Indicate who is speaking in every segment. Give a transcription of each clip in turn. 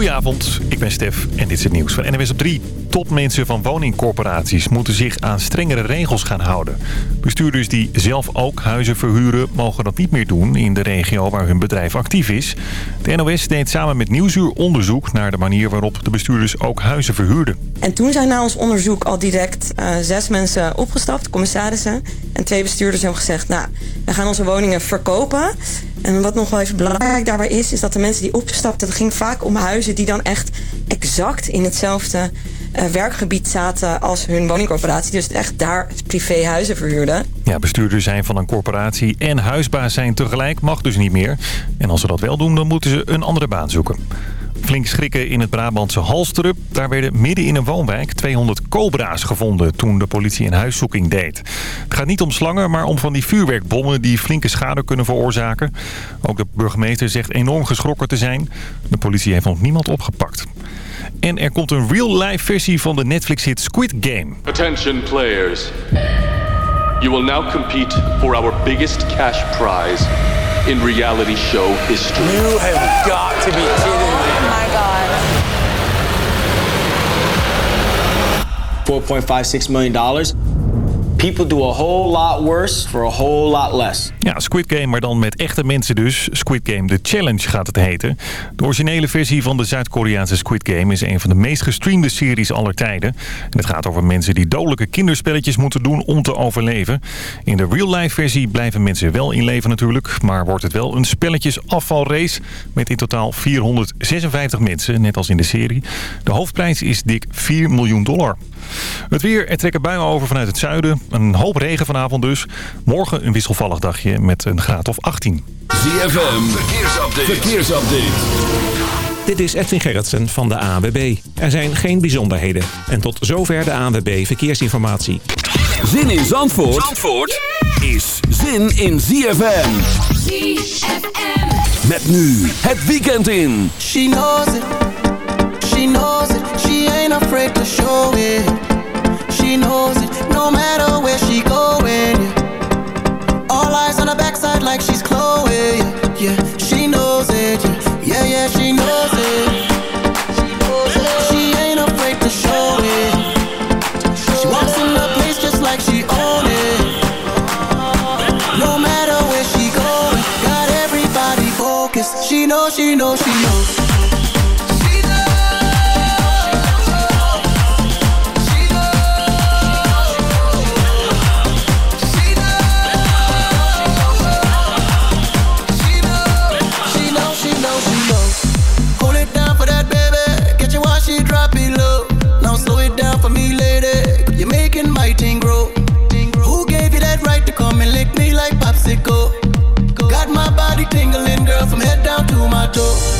Speaker 1: Goedenavond, ik ben Stef en dit is het nieuws van NWS op 3. Topmensen van woningcorporaties moeten zich aan strengere regels gaan houden. Bestuurders die zelf ook huizen verhuren mogen dat niet meer doen in de regio waar hun bedrijf actief is. De NOS deed samen met Nieuwsuur onderzoek naar de manier waarop de bestuurders ook huizen verhuurden.
Speaker 2: En toen zijn na ons onderzoek al direct uh, zes mensen opgestapt, commissarissen. En twee bestuurders hebben gezegd, nou, we gaan onze woningen verkopen. En wat nog wel even belangrijk daarbij is, is dat de mensen die opstapten... het ging vaak om huizen die dan echt exact in hetzelfde uh, werkgebied zaten als hun woningcorporatie. Dus echt daar privéhuizen verhuurden.
Speaker 1: Ja, bestuurders zijn van een corporatie en huisbaas zijn tegelijk mag dus niet meer. En als ze dat wel doen, dan moeten ze een andere baan zoeken. Flink schrikken in het Brabantse Halstrup. Daar werden midden in een woonwijk 200 cobra's gevonden toen de politie een huiszoeking deed. Het gaat niet om slangen, maar om van die vuurwerkbommen die flinke schade kunnen veroorzaken. Ook de burgemeester zegt enorm geschrokken te zijn. De politie heeft nog niemand opgepakt. En er komt een real-life versie van de Netflix-hit Squid Game.
Speaker 3: Attention players. You will now compete for our biggest cash prize in reality show history.
Speaker 4: You have got to be kidding me. $4.56 million. People do a whole lot worse for a whole lot less.
Speaker 1: Ja, Squid Game, maar dan met echte mensen dus. Squid Game The Challenge gaat het heten. De originele versie van de Zuid-Koreaanse Squid Game... is een van de meest gestreamde series aller tijden. En het gaat over mensen die dodelijke kinderspelletjes moeten doen om te overleven. In de real-life versie blijven mensen wel in leven natuurlijk... maar wordt het wel een spelletjesafvalrace... met in totaal 456 mensen, net als in de serie. De hoofdprijs is dik 4 miljoen dollar. Het weer, er trekken buien over vanuit het zuiden. Een hoop regen vanavond dus. Morgen een wisselvallig dagje met een graad of 18.
Speaker 5: ZFM, verkeersupdate. verkeersupdate.
Speaker 6: Dit is Edwin Gerritsen van de ANWB. Er zijn geen bijzonderheden. En tot zover de ANWB Verkeersinformatie.
Speaker 5: Zin in Zandvoort, Zandvoort is zin in ZFM.
Speaker 7: ZFM.
Speaker 5: Met nu het weekend in.
Speaker 8: She knows it. She knows it. She ain't afraid to show it. She knows it. No matter where she going. Yeah. All eyes on her backside like she's Chloe. Yeah, yeah. she knows it. Yeah, yeah, yeah she knows it. She knows it. She ain't afraid to popsicle?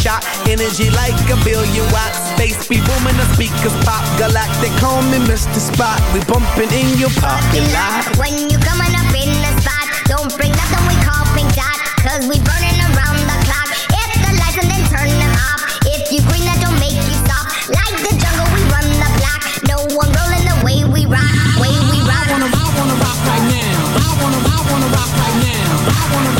Speaker 9: Electric shock, energy like a billion watts. Space be booming, the speakers pop. Galactic, call me Mr. Spock. We bumping in your parking lot.
Speaker 10: When you coming up in the spot, don't bring nothing we call pink dot. Cause we burning around the clock. Hit the lights and then turn them off. If you green, that don't make you stop. Like the jungle, we run the block. No one rolling the way we rock, way we rock.
Speaker 11: I wanna, I wanna rock right now. I wanna, I wanna rock right now. I wanna,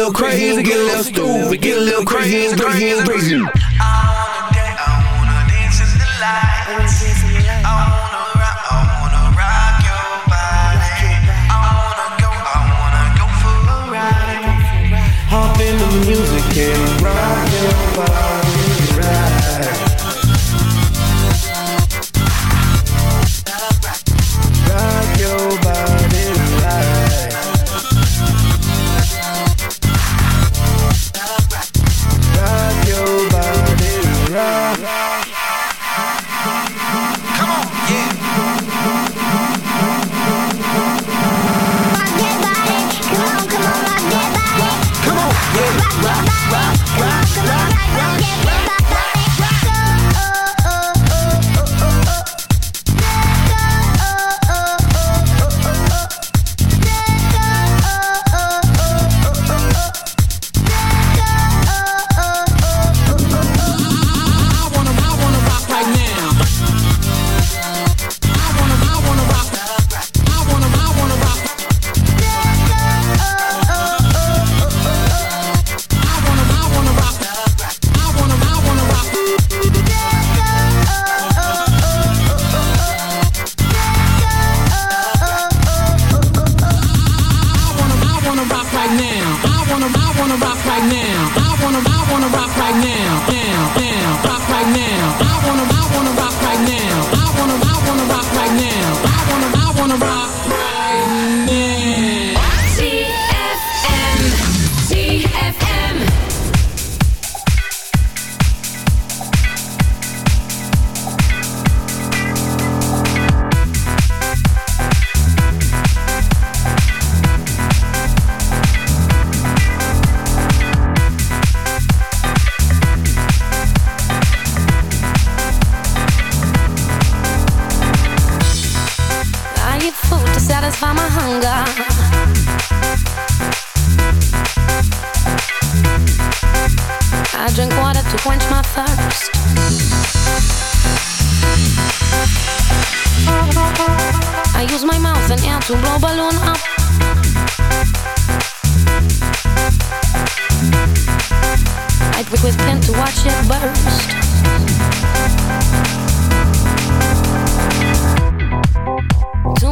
Speaker 9: little crazy, get a little stupid, get a little crazy, crazy, crazy. Wanna dance, I wanna dance in the lights.
Speaker 12: To satisfy my hunger. I drink water to quench my thirst. I use my mouth and air to blow balloon up. I prick with pen to watch it burst.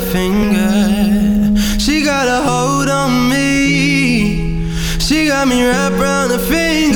Speaker 13: finger. She got a hold on me. She got me wrapped around her finger.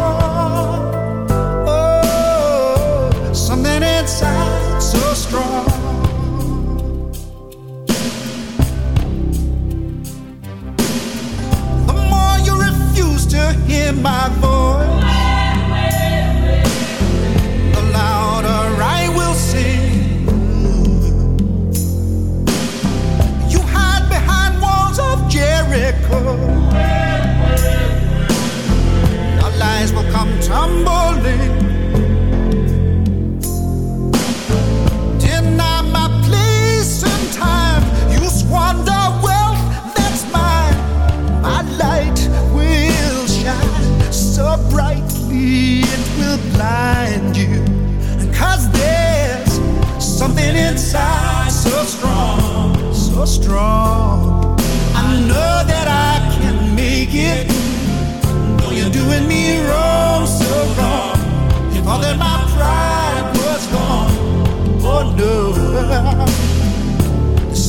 Speaker 14: my voice.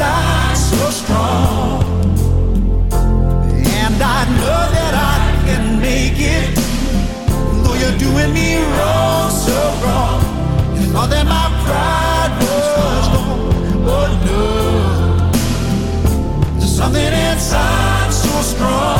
Speaker 14: so strong. And I know that I can make it, you're doing me wrong, so wrong. Thought that my pride was oh, no. There's something inside so strong.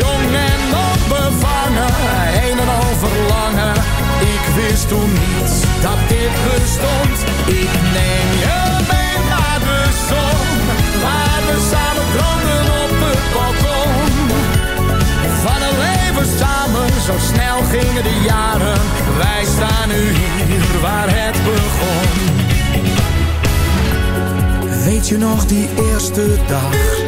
Speaker 15: Jong en onbevangen, een en al verlangen. Ik wist toen niet dat dit bestond. Ik neem je mee naar de zon, waar we samen droomden op het balkon. Van een leven samen, zo snel gingen de jaren. Wij staan nu hier waar het begon. Weet je nog die eerste dag?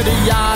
Speaker 16: of the yard.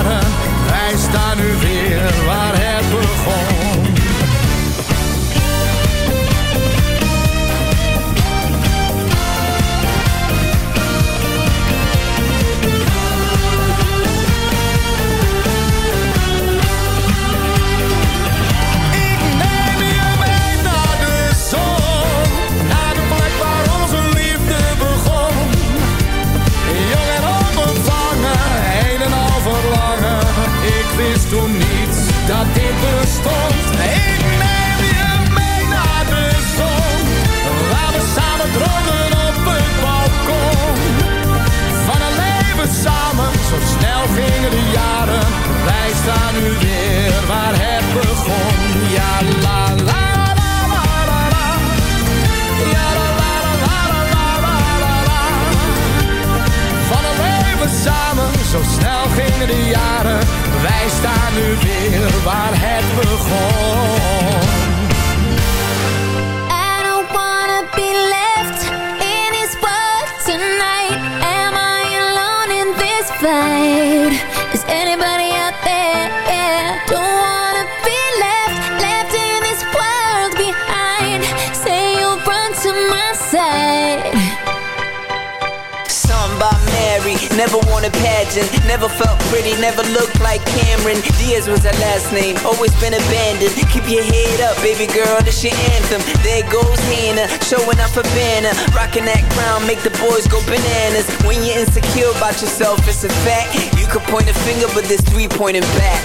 Speaker 16: Diaz was her last name, always been abandoned. Keep your head up, baby girl, this your anthem. There goes Hannah, showing up a banner, rocking that crown, make the boys go bananas. When you're insecure about yourself, it's a fact. You could point a finger, but there's three pointing back.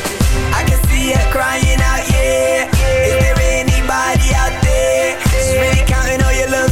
Speaker 16: I can see her crying out, yeah. Is there anybody out there? She's really counting all your love,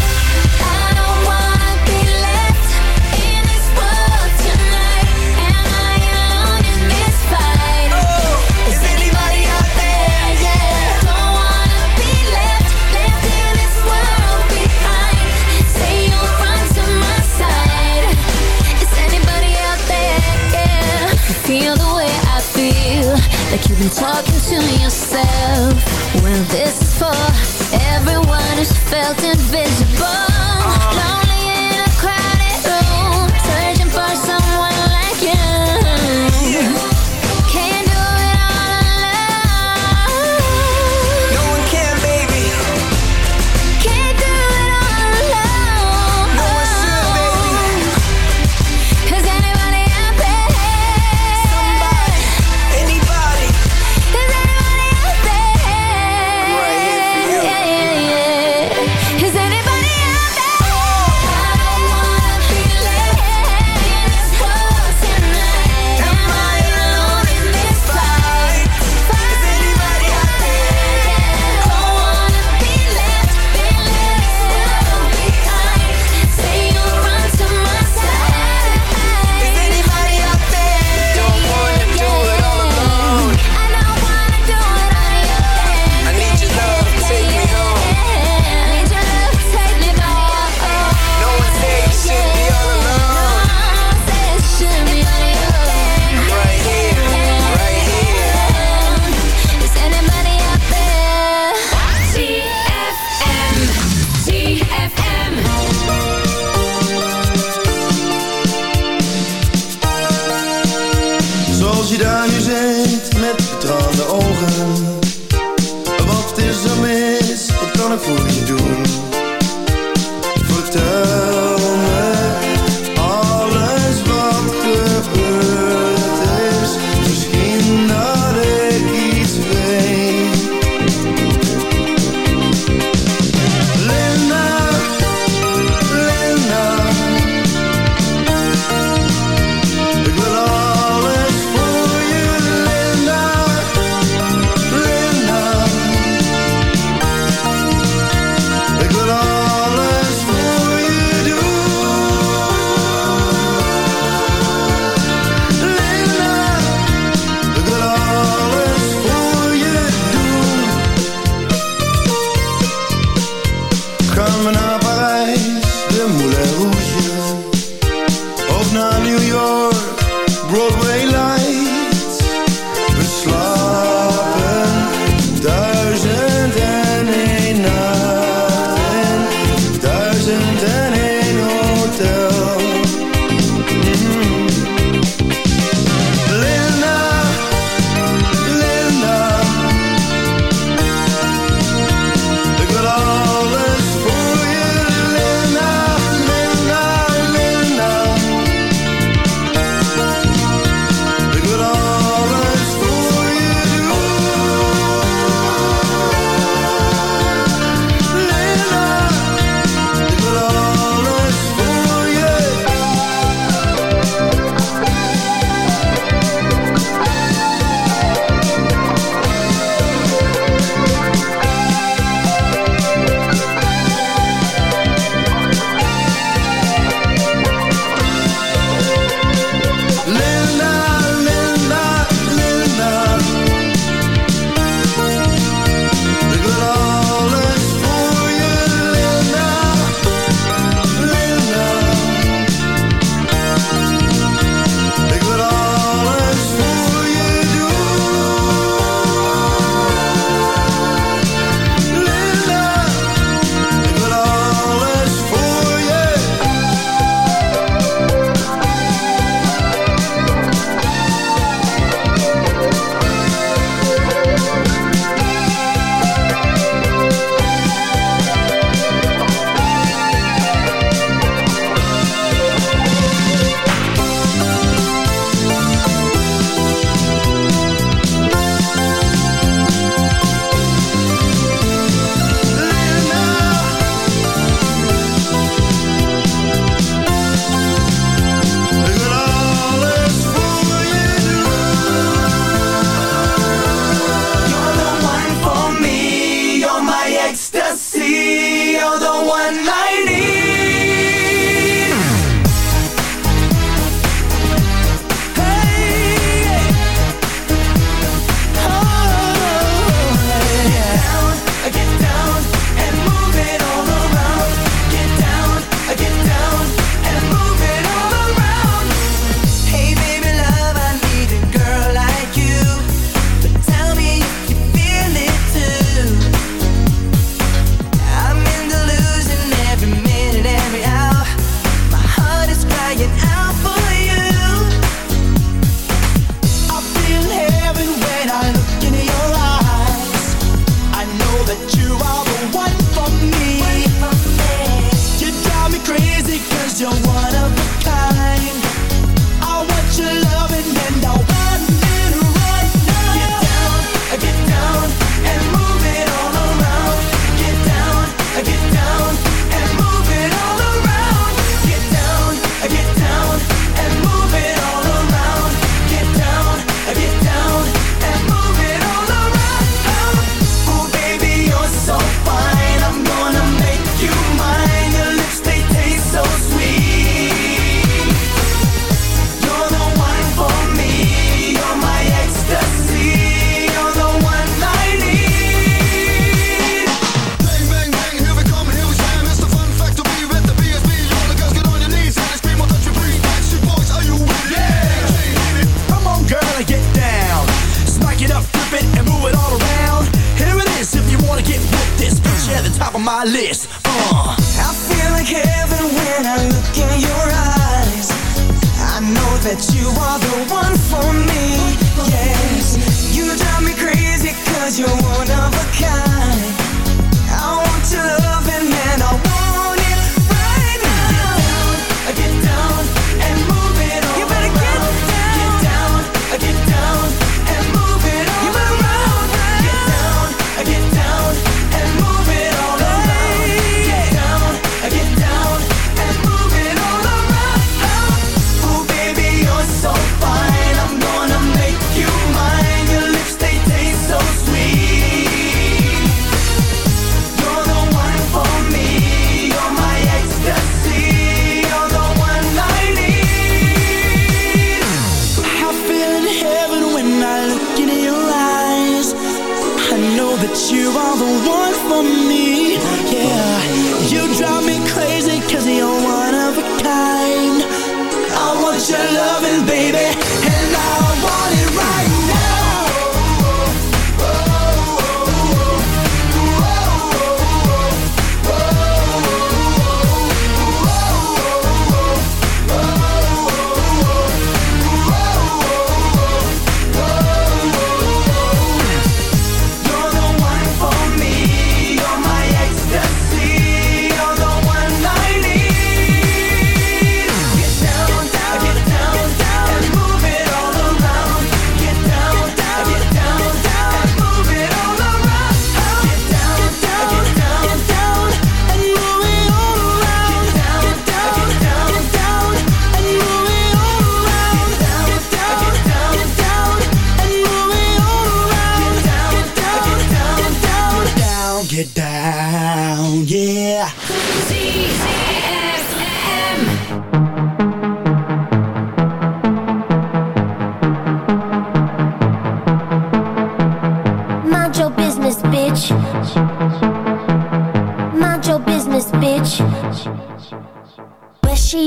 Speaker 17: That you are the one for me.
Speaker 8: Yeah, you drive me crazy cause you're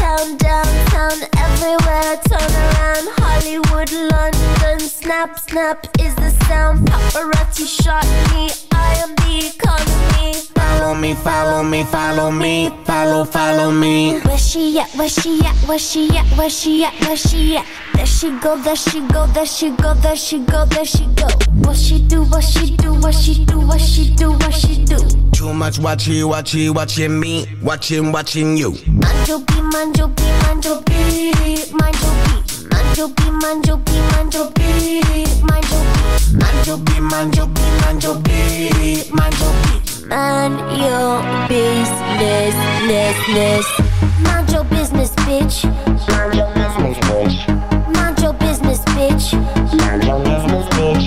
Speaker 7: Uptown, downtown, everywhere. Turn around, Hollywood, London. Snap, snap is the sound. Paparazzi shot me. I am the economy.
Speaker 16: Follow me, follow me, follow me, follow, follow me.
Speaker 7: Where she at? Where she at? Where she at? Where she at? Where she at? There she go, there she go, there she go, there she go, there she go. What she do? What she do? What she do? What she do? What she do?
Speaker 16: Too much watchy, watchy, watching me, watching, watching you.
Speaker 7: Mind your beat, mind beat, mind your beat, mind your beat. Mind your beat, mind your beat, mind your beat, mind your beat.
Speaker 16: Mind your beat, mind your
Speaker 7: business, ness, ness. Mind your business, bitch. Mind your business, bitch. Mind your business, bitch. Mind your business, bitch.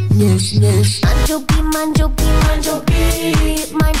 Speaker 7: Mind your beat, mind your beat, mind your beat,